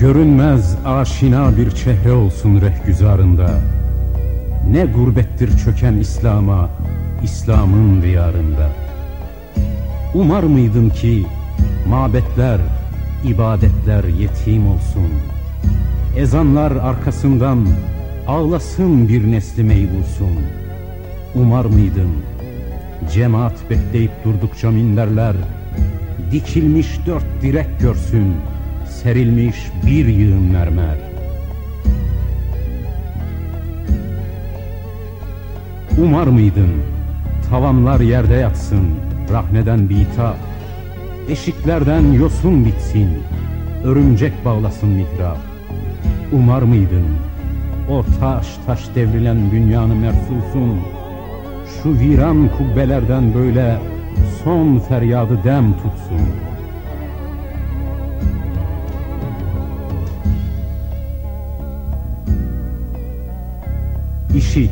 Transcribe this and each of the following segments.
Görünmez aşina bir çehre olsun rehgüzarında. Ne gurbettir çöken İslam'a İslam'ın diyarında. Umar mıydın ki mabetler, ibadetler yetim olsun? Ezanlar arkasından ağlasın bir nesli meyvulsun. Umar mıydın? Cemaat bekleyip durdukça minderler Dikilmiş dört direk görsün serilmiş bir yığın mermer. Umar mıydın? Tavanlar yerde yatsın, rahneden bita. Eşiklerden yosun bitsin, örümcek bağlasın mihrap. Umar mıydın? O taş taş devrilen dünyanı mersusun. Şu viran kubbelerden böyle son feryadı dem tutsun.'' İşit,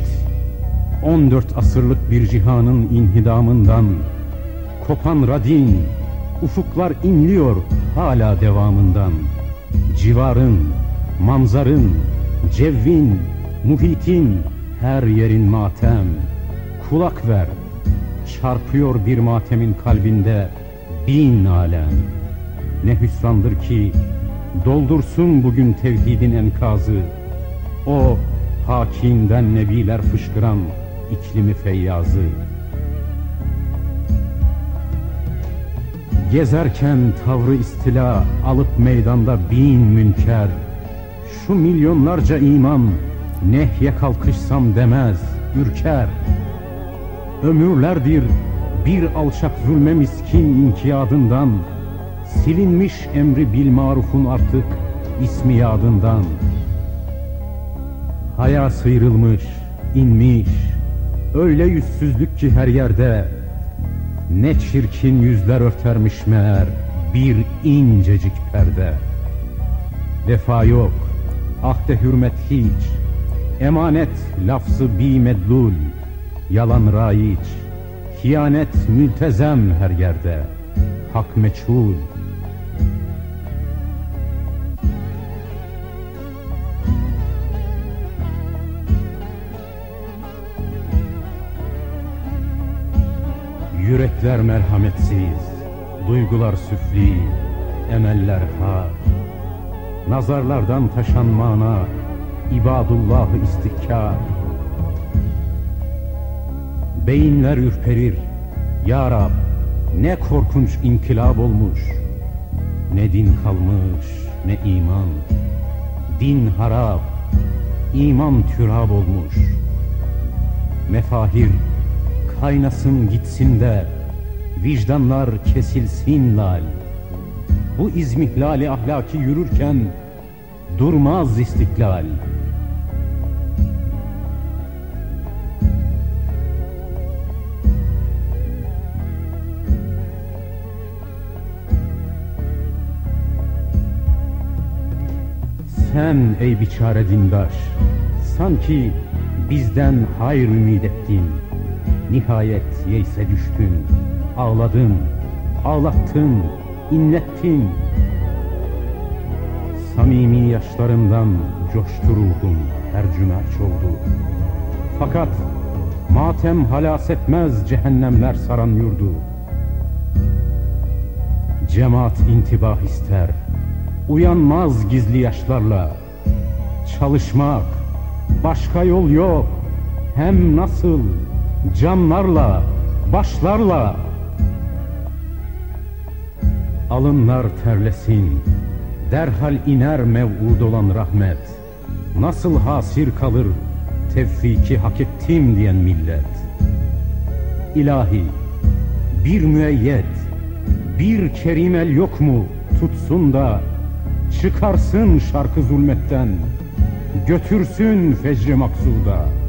14 asırlık bir cihanın inhidamından, kopan radin, ufuklar inliyor hala devamından. Civarın, manzarın, cevvin, muhitin, her yerin matem. Kulak ver, çarpıyor bir matemin kalbinde bin alem. Ne hüsrandır ki doldursun bugün tevhidin enkazı. O Hakinden nebiler fışkıran iklimi feyyazı. Gezerken tavrı istila alıp meydanda bin münker. Şu milyonlarca iman nehye kalkışsam demez ürker. Ömürlerdir bir alçak zulme miskin inkiyadından Silinmiş emri bil marufun artık ismi yadından.'' Haya sıyrılmış, inmiş, öyle yüzsüzlük ki her yerde. Ne çirkin yüzler örtermiş meğer bir incecik perde. Vefa yok, ahde hürmet hiç, emanet lafzı bi medlul Yalan raiç, hiyanet mültezem her yerde, hak meçhul Yürekler merhametsiz, duygular süfli, emeller har. Nazarlardan taşan mana, ibadullahı istihkar. Beyinler ürperir, Ya Rab ne korkunç inkılap olmuş. Ne din kalmış, ne iman. Din harap, iman türab olmuş. Mefahir kaynasın gitsin de vicdanlar kesilsin lal. Bu izmihlali ahlaki yürürken durmaz istiklal. Sen ey biçare dindaş, sanki bizden hayır ümid ettin. Nihayet yeyse düştün, ağladın, ağlattın, inlettin. Samimi yaşlarından coştu ruhum, tercümerç oldu. Fakat matem halas etmez cehennemler saran yurdu. Cemaat intibah ister, uyanmaz gizli yaşlarla. Çalışmak, başka yol yok, hem nasıl canlarla, başlarla alınlar terlesin, derhal iner mev'ud olan rahmet. Nasıl hasir kalır tevfiki hak ettim diyen millet. İlahi, bir müeyyet, bir kerimel yok mu tutsun da çıkarsın şarkı zulmetten, götürsün fecri maksuda.''